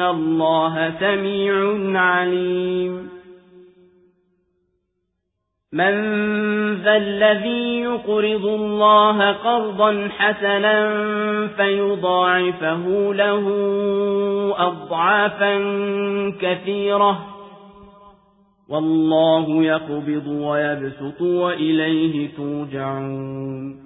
الله سميع عليم من ذا الذي يقرض الله قرضا حسنا فيضاعفه له أضعافا كثيرة والله يقبض ويبسط وإليه ترجعون